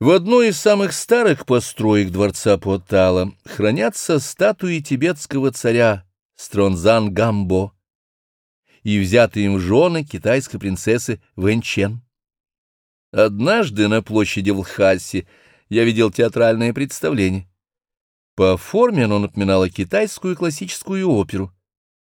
В одной из самых старых построек дворца Потала хранятся статуи тибетского царя Стронзан Гамбо и взятые им жены китайской принцессы Вэньчен. Однажды на площади в Лхасе я видел театральное представление. По форме оно напоминало китайскую классическую оперу.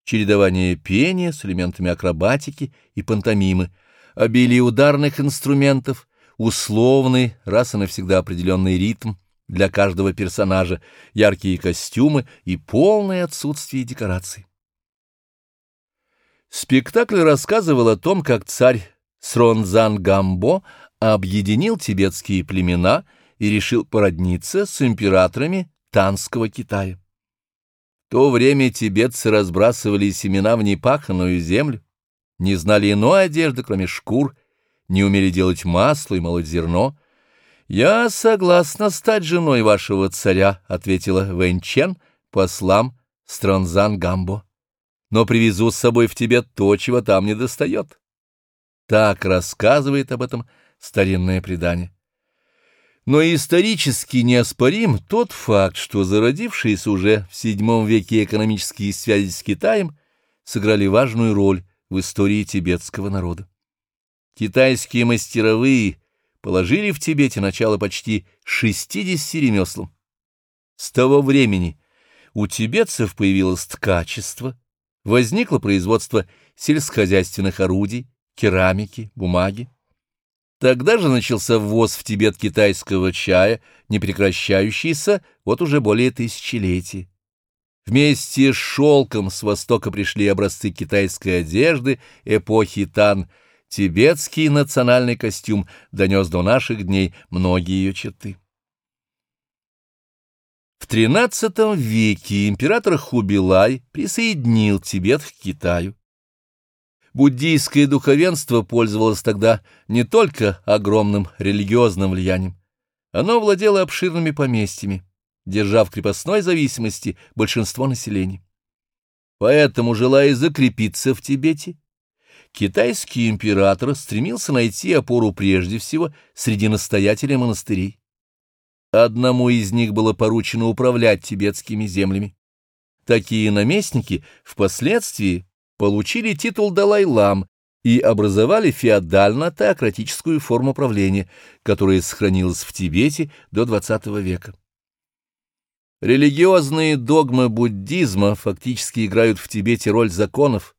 Чередование пения с элементами акробатики и пантомимы, обилие ударных инструментов — условный, раз и навсегда определенный ритм для каждого персонажа, яркие костюмы и полное отсутствие декораций. Спектакль рассказывал о том, как царь Сронзан Гамбо объединил тибетские племена и решил породниться с императорами Танского Китая. В то время тибетцы разбрасывали семена в непаханную землю, не знали иной одежды, кроме шкур, не умели делать масло и молоть зерно. «Я согласна стать женой вашего царя», — ответила Вэньчен послам Странзан Гамбо. «Но привезу с собой в Тибет то, чего там не достает». Так рассказывает об этом старинное предание. Но исторически неоспорим тот факт, что зародившиеся уже в VII веке экономические связи с Китаем сыграли важную роль в истории тибетского народа. Китайские мастеровые положили в Тибете начало почти 60 ремеслам. С того времени у тибетцев появилось ткачество, возникло производство сельскохозяйственных орудий, керамики, бумаги. Тогда же начался ввоз в Тибет китайского чая, не прекращающийся вот уже более тысячелетия. Вместе с шелком с востока пришли образцы китайской одежды эпохи Тан – Тибетский национальный костюм донес до наших дней многие ее черты. В XIII веке император Хубилай присоединил Тибет к Китаю. Буддийское духовенство пользовалось тогда не только огромным религиозным влиянием, оно владело обширными поместьями, держа в крепостной зависимости большинство населения. Поэтому, желая закрепиться в Тибете, китайский император стремился найти опору прежде всего среди настоятелей монастырей. Одному из них было поручено управлять тибетскими землями. Такие наместники впоследствии получили титул Далай-лам и образовали феодально-теократическую форму правления, которая сохранилась в Тибете до XX века. Религиозные догмы буддизма фактически играют в Тибете роль законов,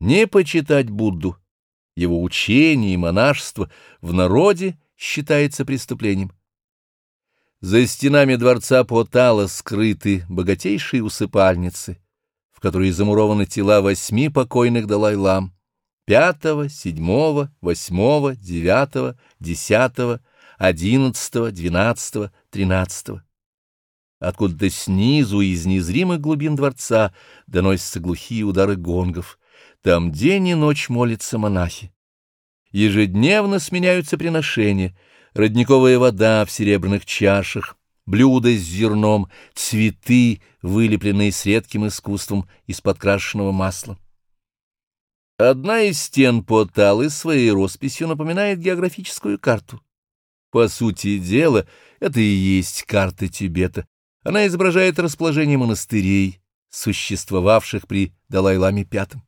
не почитать Будду, его учение и монашество в народе считается преступлением. За стенами дворца Потала скрыты богатейшие усыпальницы, в которые замурованы тела восьми покойных Далай-лам, пятого, седьмого, восьмого, девятого, десятого, одиннадцатого, двенадцатого, тринадцатого. Откуда-то снизу, из незримых глубин дворца, доносятся глухие удары гонгов — там день и ночь молятся монахи. Ежедневно сменяются приношения, родниковая вода в серебряных чашах, блюда с зерном, цветы, вылепленные с редким искусством из подкрашенного масла. Одна из стен Поталы своей росписью напоминает географическую карту. По сути дела, это и есть карта Тибета. Она изображает расположение монастырей, существовавших при Далай-Ламе V.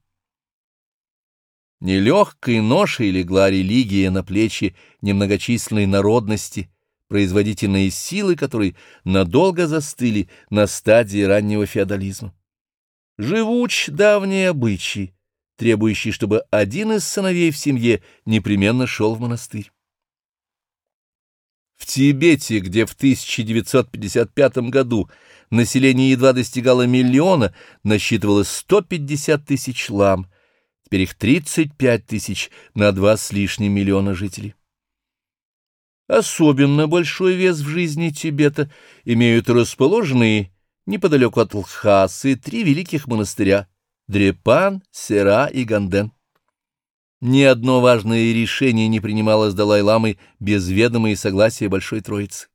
Нелегкой ношей легла религия на плечи немногочисленной народности, производительные силы которой надолго застыли на стадии раннего феодализма. Живуч давний обычай, требующий, чтобы один из сыновей в семье непременно шел в монастырь. В Тибете, где в 1955 году население едва достигало миллиона, насчитывалось 150 тысяч лам – Теперь их 35 тысяч на два с лишним миллиона жителей. Особенно большой вес в жизни Тибета имеют расположенные неподалеку от Лхасы три великих монастыря — Дрепан, Сера и Ганден. Ни одно важное решение не принималось Далай-ламой без ведома и согласия Большой Троицы.